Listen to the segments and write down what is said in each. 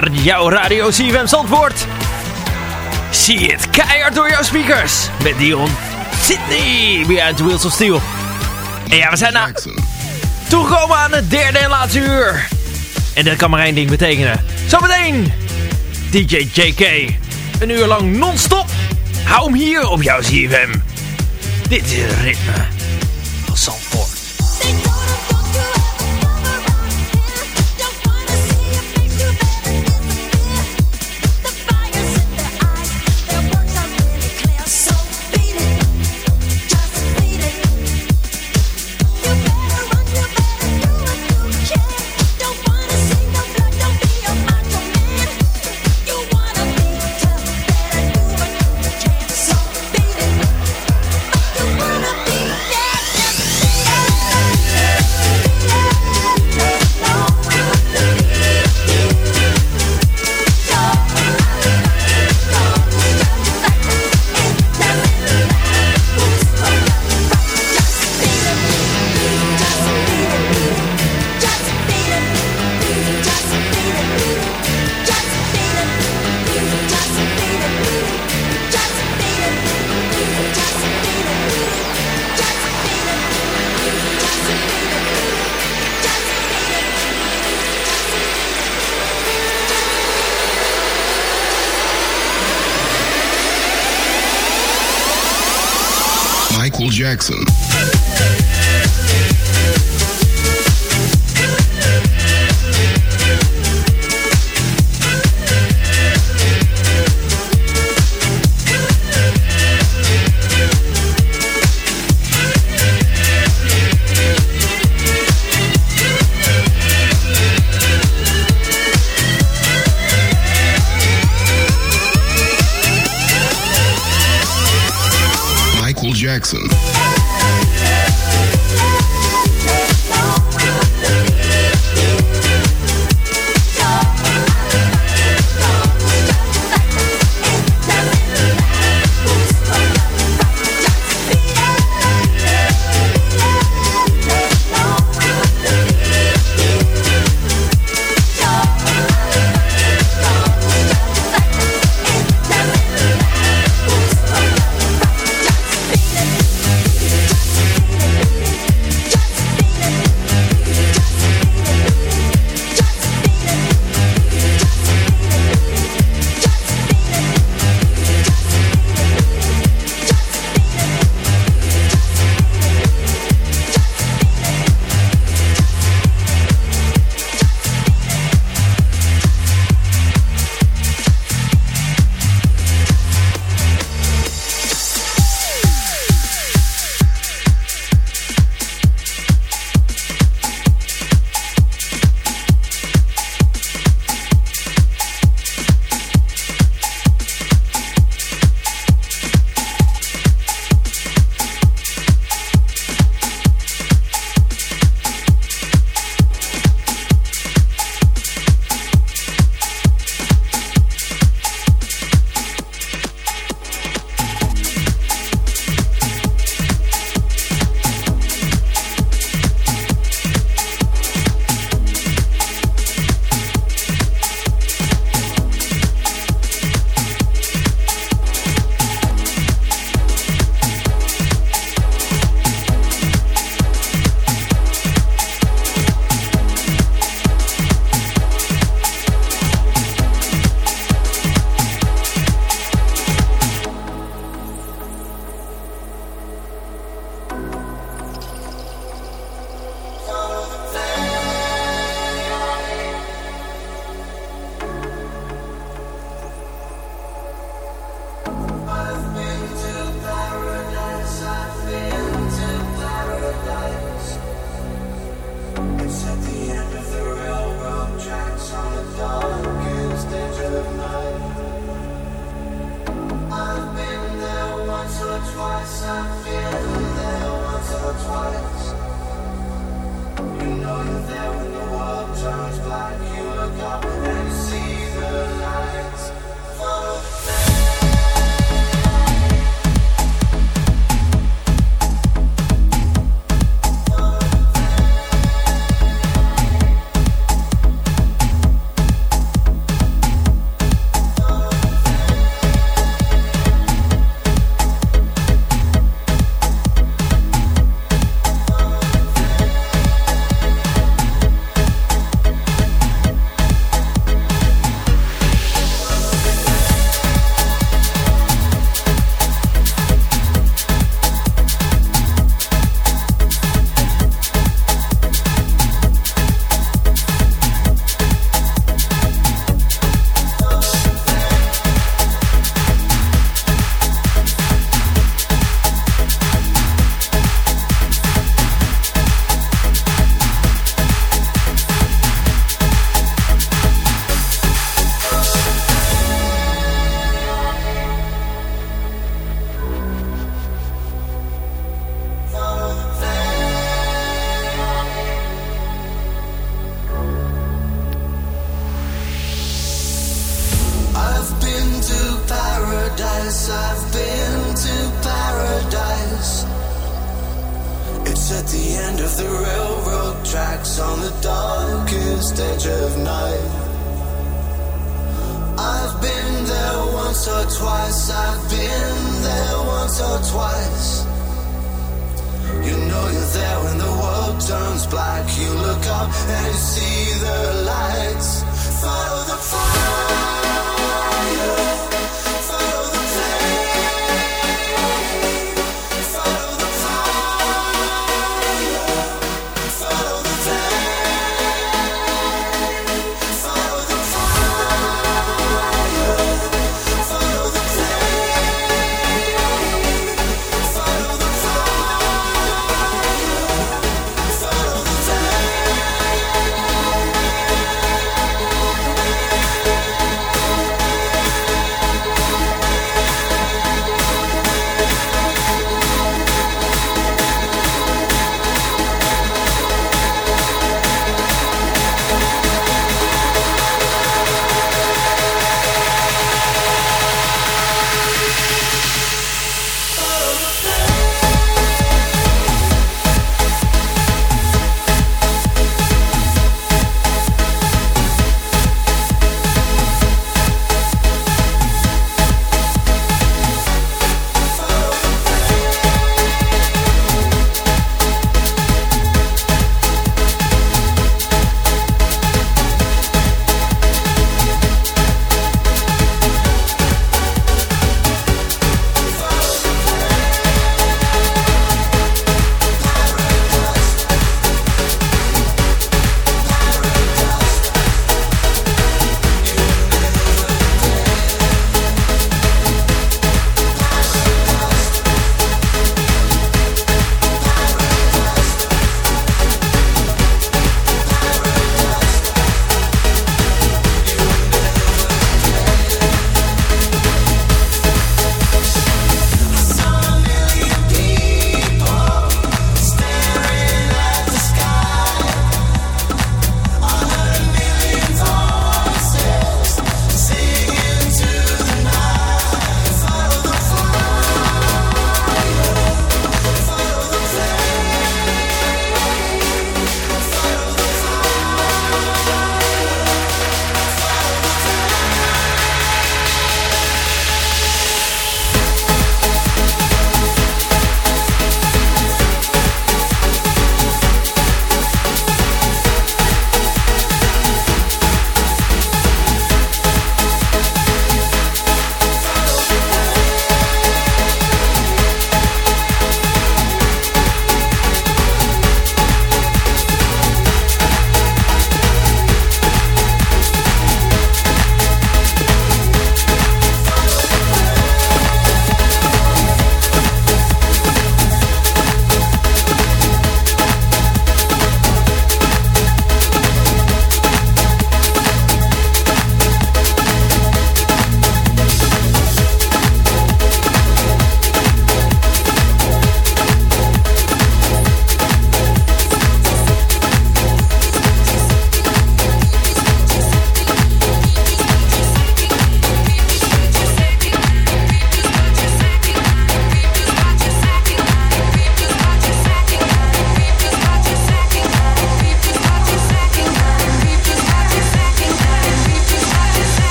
naar jouw radio CFM Zandvoort. Zie het keihard door jouw speakers. Met Dion Sydney behind the Wheels of Steel. En ja, we zijn nou toegekomen aan het derde en laatste uur. En dat kan maar één ding betekenen. Zometeen DJ JK. Een uur lang non-stop. Hou hem hier op jouw CFM. Dit is het ritme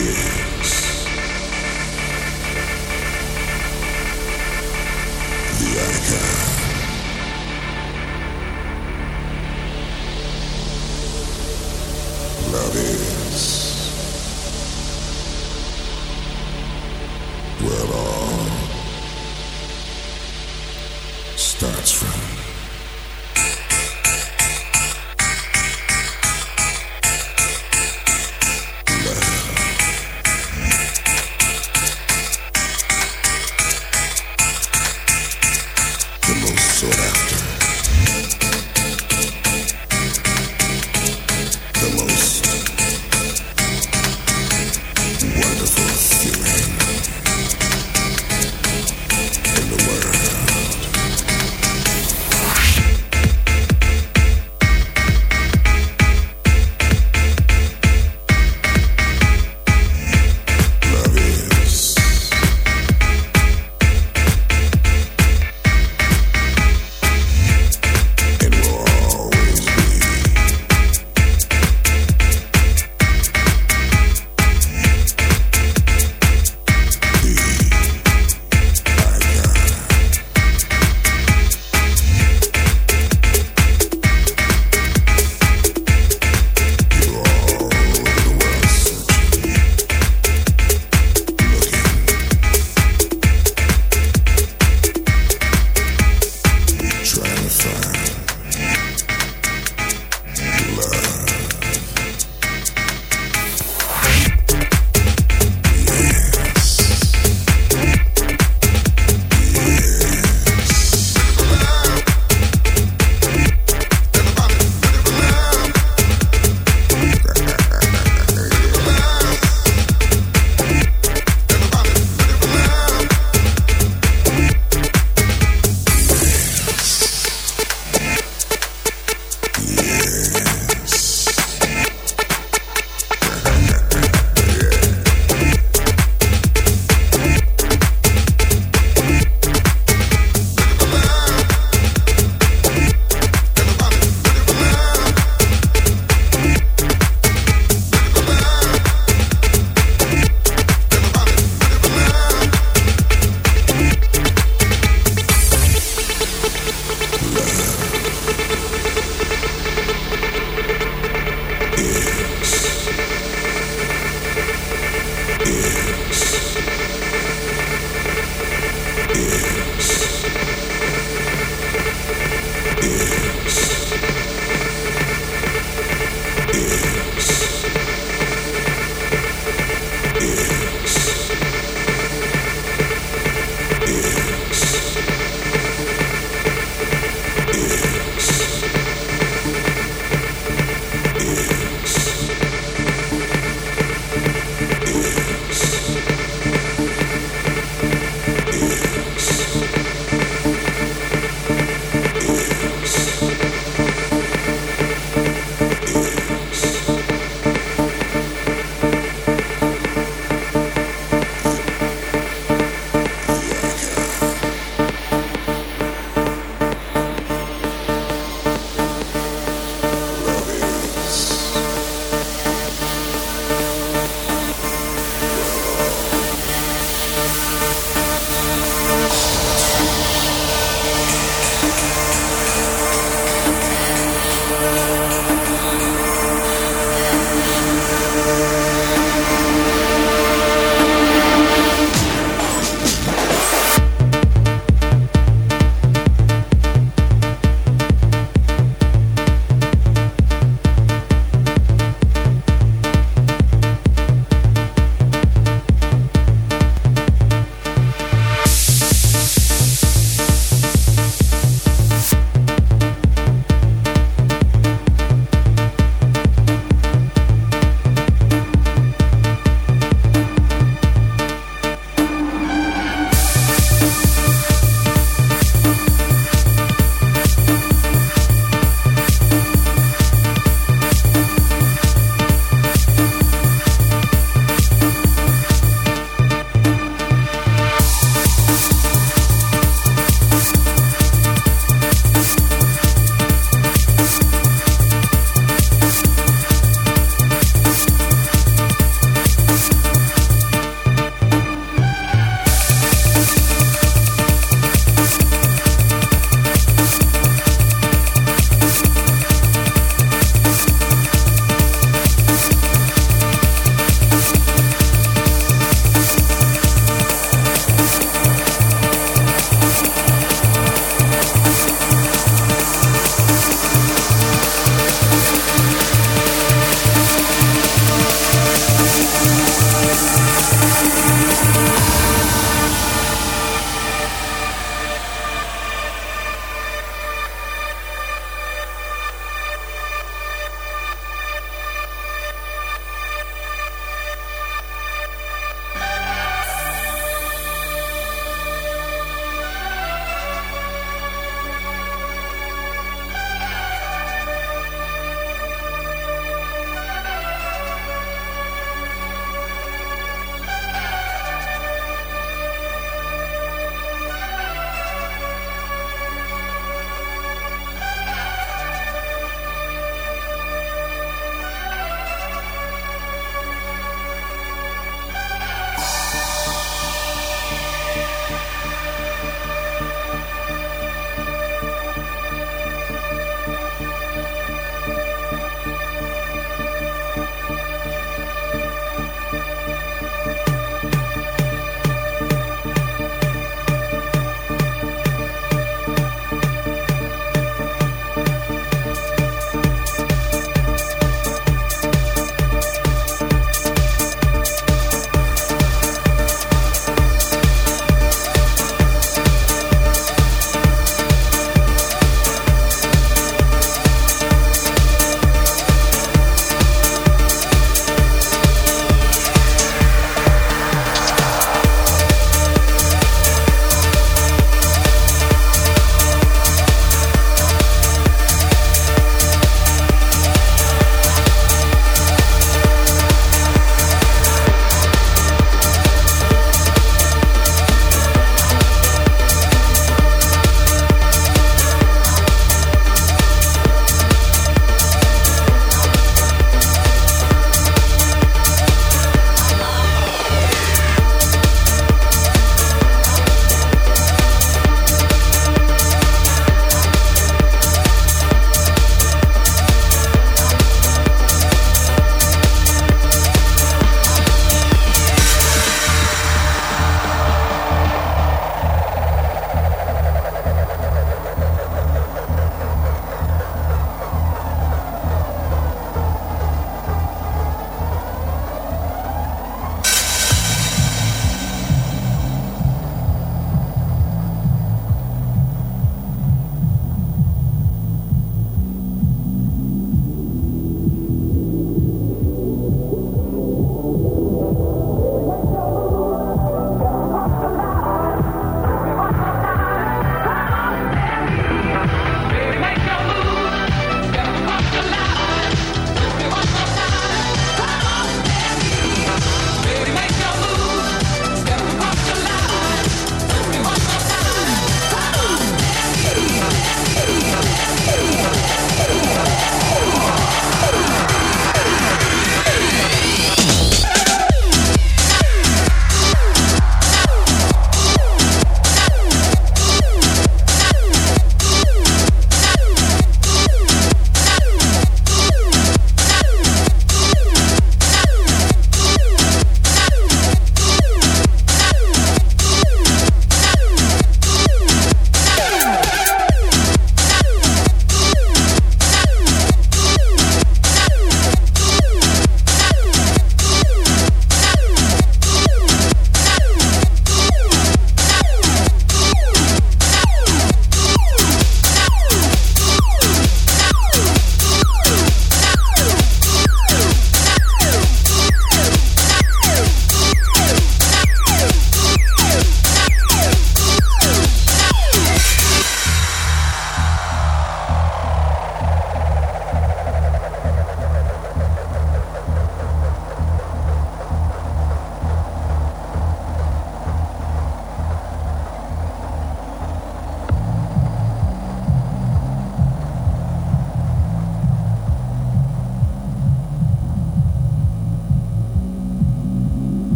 Yeah.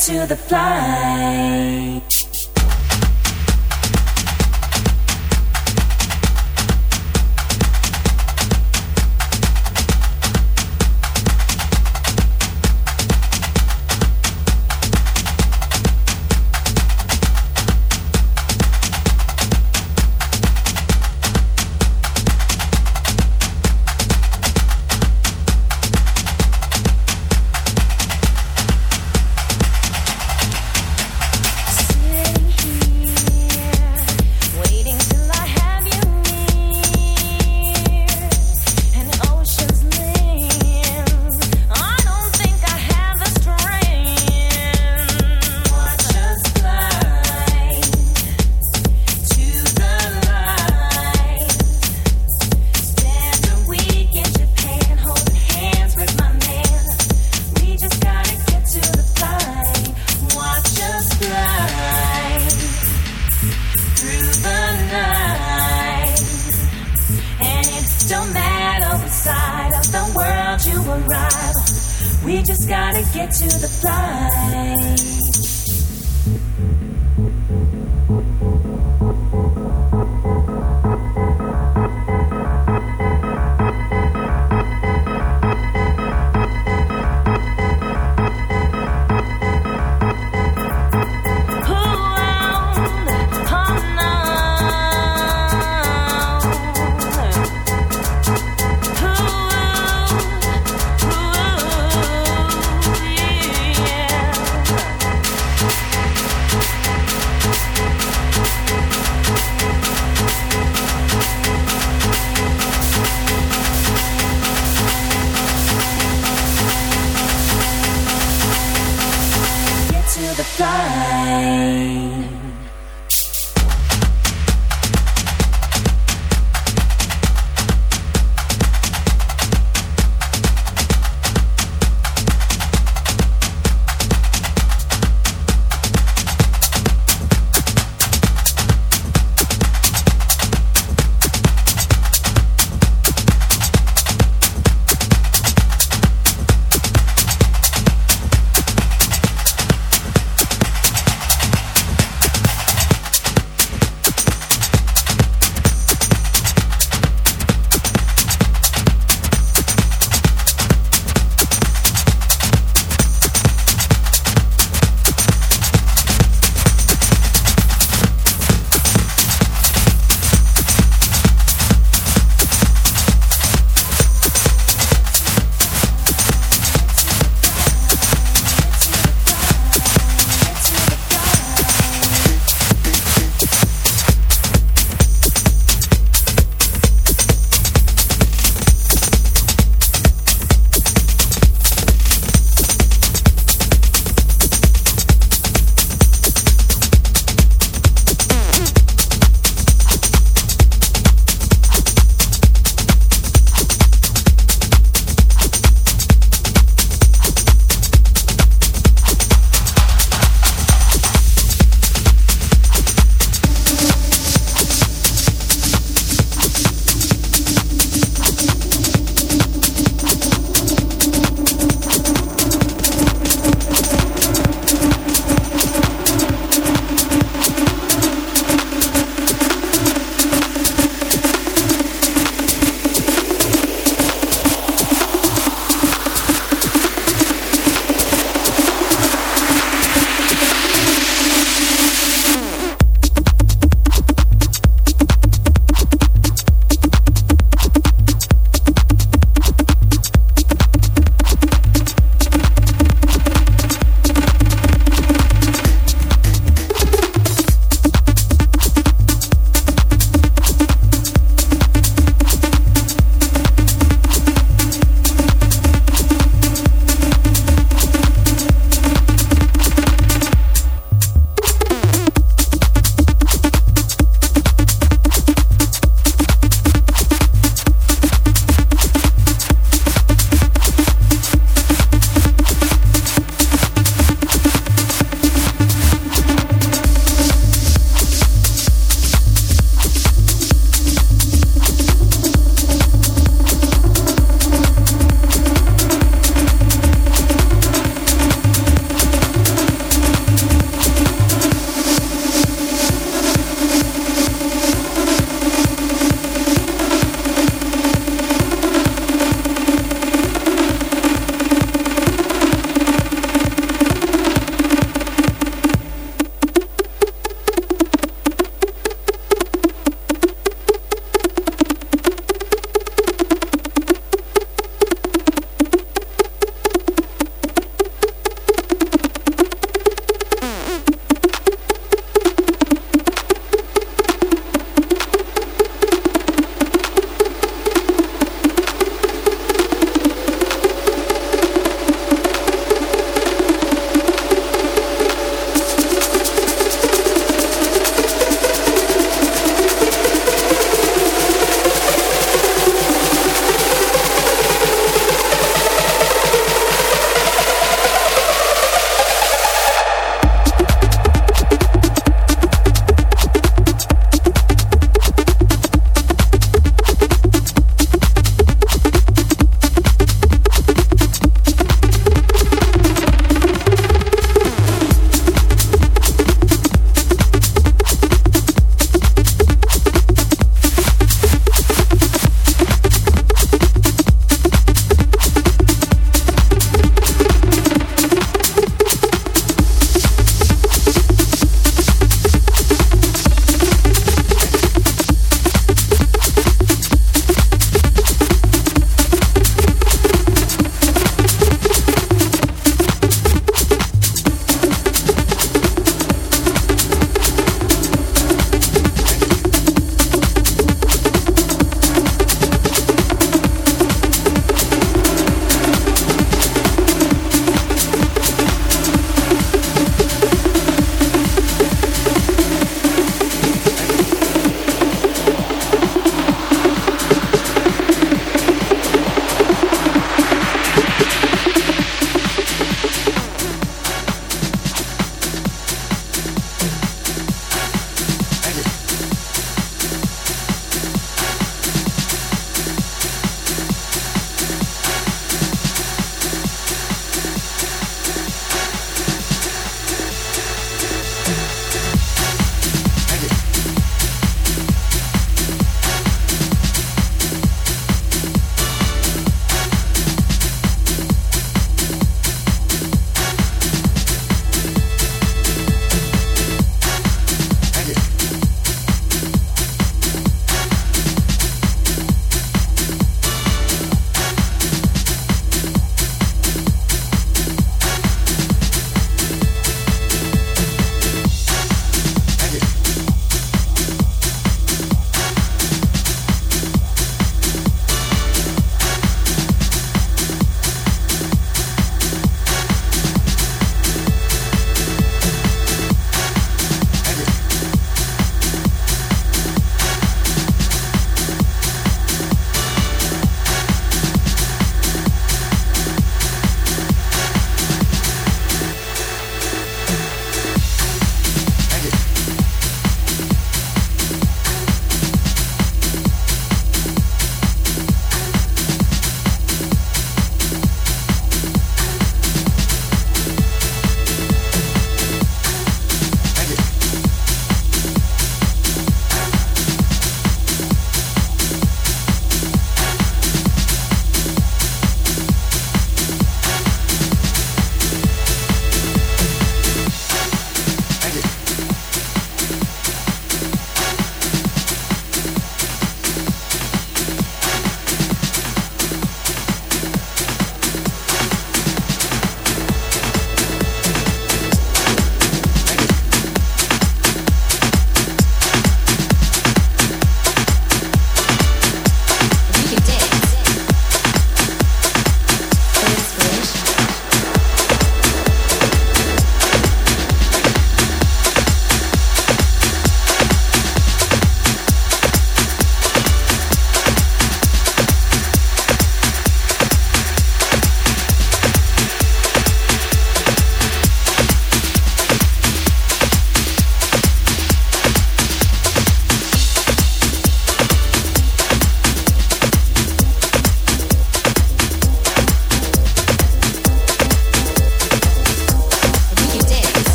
To the flight.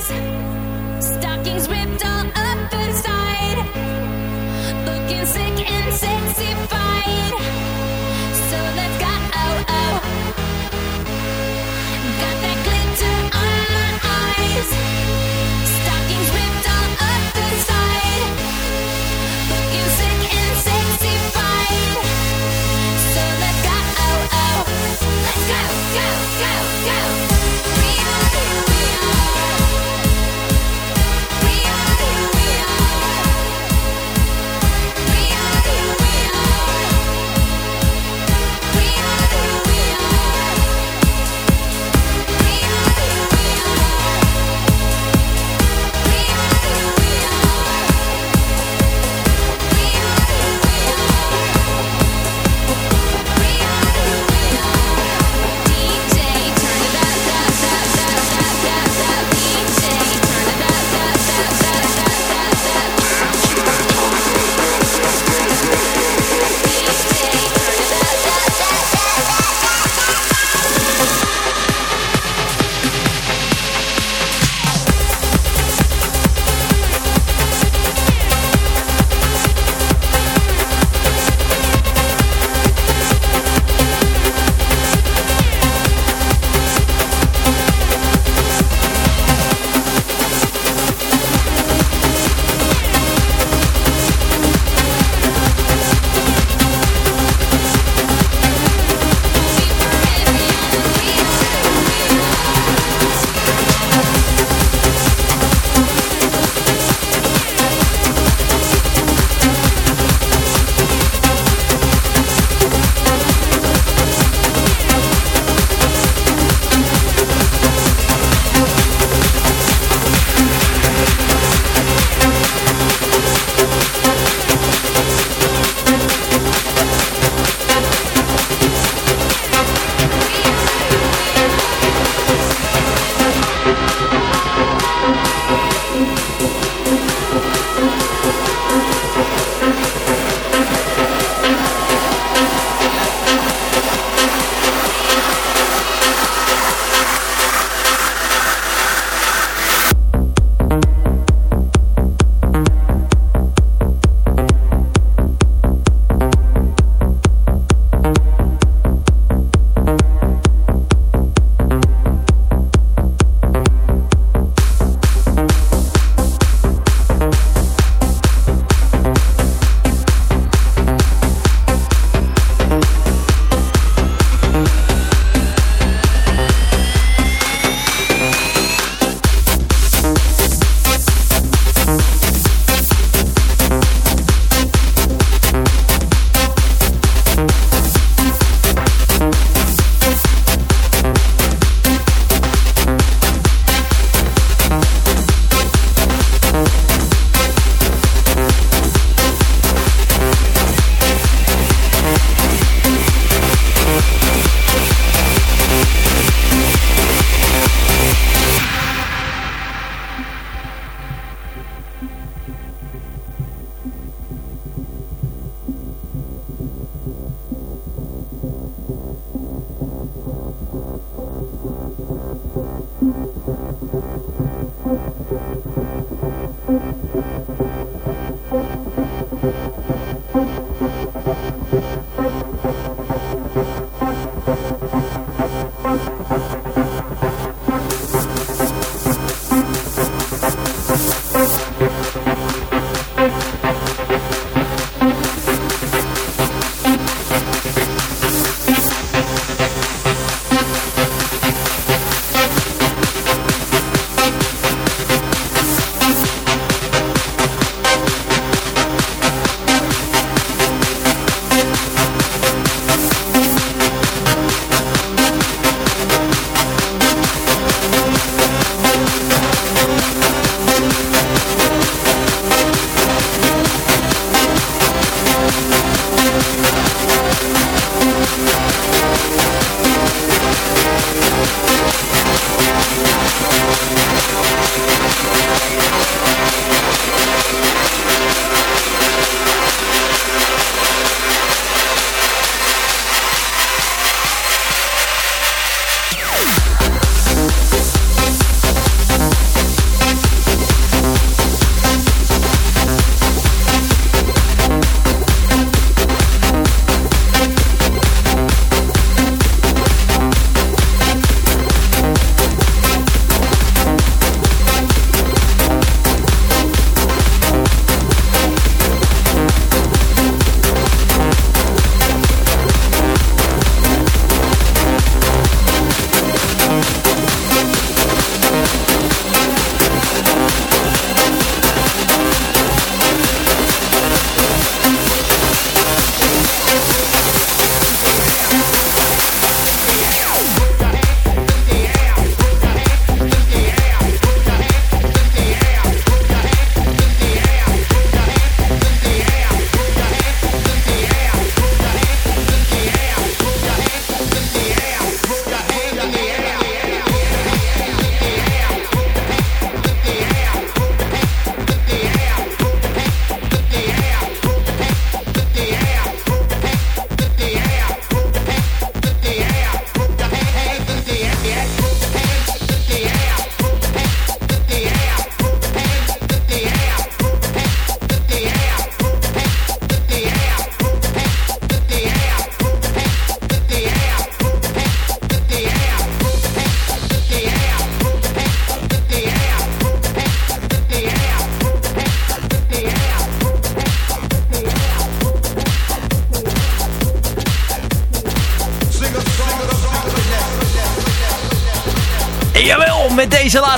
stockings ripped off.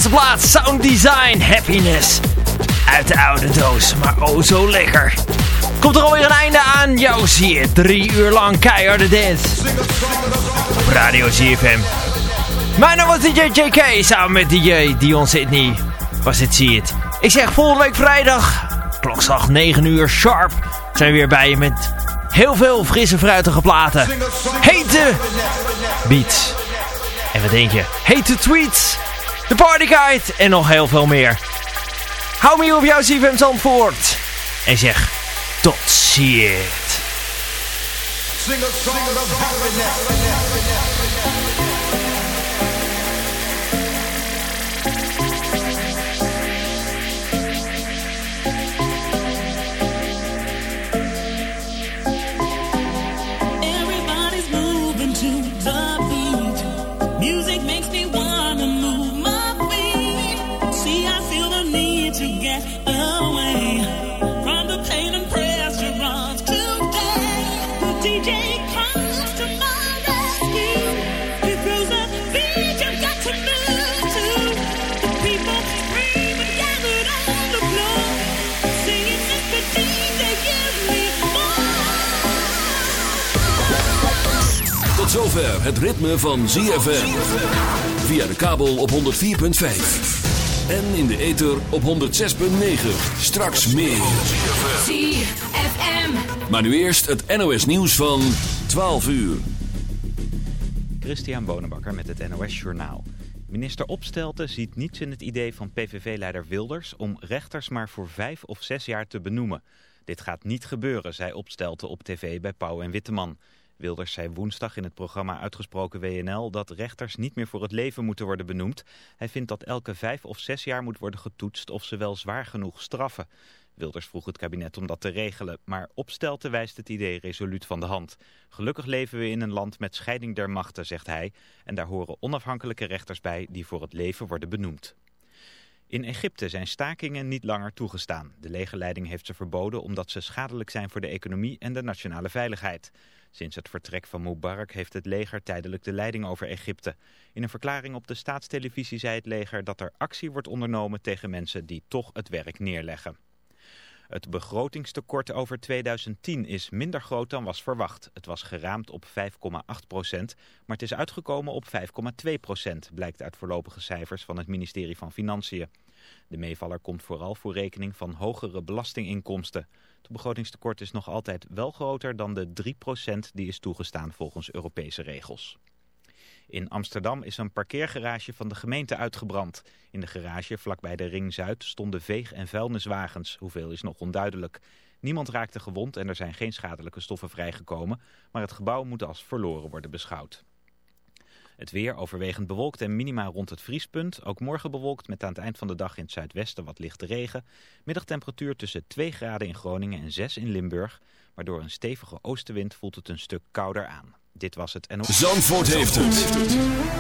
Laatste plaats. Sound Design Happiness. Uit de oude doos, maar oh zo lekker. Komt er alweer een einde aan? Jou zie je. Drie uur lang keiharde dance. Op Radio ZFM. Mijn naam was DJ JK. Samen met DJ Dion Sydney. Was het zie het. Ik zeg volgende week vrijdag. Klokslag 9 uur sharp. Zijn we weer bij je met heel veel frisse fruitige platen. Hete beats. En wat denk je? Hete tweets de Partyguide en nog heel veel meer. Hou me op jouw CFM Zandvoort. En zeg tot ziens. Ritme van ZFM. Via de kabel op 104.5. En in de ether op 106.9. Straks meer. ZFM. Maar nu eerst het NOS nieuws van 12 uur. Christian Bonenbakker met het NOS Journaal. Minister Opstelten ziet niets in het idee van PVV-leider Wilders... om rechters maar voor vijf of zes jaar te benoemen. Dit gaat niet gebeuren, zei Opstelten op tv bij Pauw en Witteman... Wilders zei woensdag in het programma Uitgesproken WNL dat rechters niet meer voor het leven moeten worden benoemd. Hij vindt dat elke vijf of zes jaar moet worden getoetst of ze wel zwaar genoeg straffen. Wilders vroeg het kabinet om dat te regelen, maar Opstelten wijst het idee resoluut van de hand. Gelukkig leven we in een land met scheiding der machten, zegt hij, en daar horen onafhankelijke rechters bij die voor het leven worden benoemd. In Egypte zijn stakingen niet langer toegestaan. De legerleiding heeft ze verboden omdat ze schadelijk zijn voor de economie en de nationale veiligheid. Sinds het vertrek van Mubarak heeft het leger tijdelijk de leiding over Egypte. In een verklaring op de staatstelevisie zei het leger dat er actie wordt ondernomen tegen mensen die toch het werk neerleggen. Het begrotingstekort over 2010 is minder groot dan was verwacht. Het was geraamd op 5,8 procent, maar het is uitgekomen op 5,2 procent, blijkt uit voorlopige cijfers van het ministerie van Financiën. De meevaller komt vooral voor rekening van hogere belastinginkomsten. Het begrotingstekort is nog altijd wel groter dan de 3 procent die is toegestaan volgens Europese regels. In Amsterdam is een parkeergarage van de gemeente uitgebrand. In de garage vlakbij de Ring Zuid stonden veeg- en vuilniswagens. Hoeveel is nog onduidelijk. Niemand raakte gewond en er zijn geen schadelijke stoffen vrijgekomen. Maar het gebouw moet als verloren worden beschouwd. Het weer overwegend bewolkt en minima rond het vriespunt. Ook morgen bewolkt met aan het eind van de dag in het zuidwesten wat lichte regen. Middagtemperatuur tussen 2 graden in Groningen en 6 in Limburg. Maar door een stevige oostenwind voelt het een stuk kouder aan. Dit was het en... Zandvoort heeft het.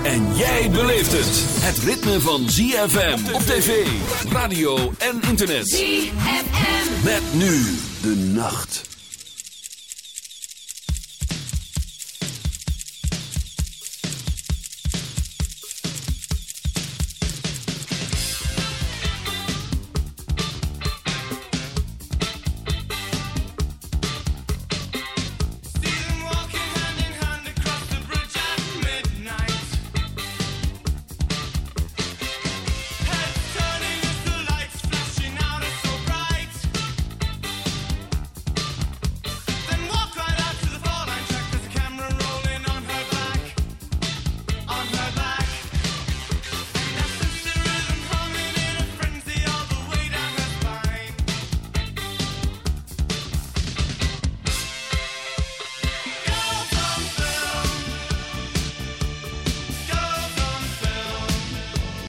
En jij beleeft het. Het ritme van ZFM op tv, radio en internet. ZFM. Met nu de nacht.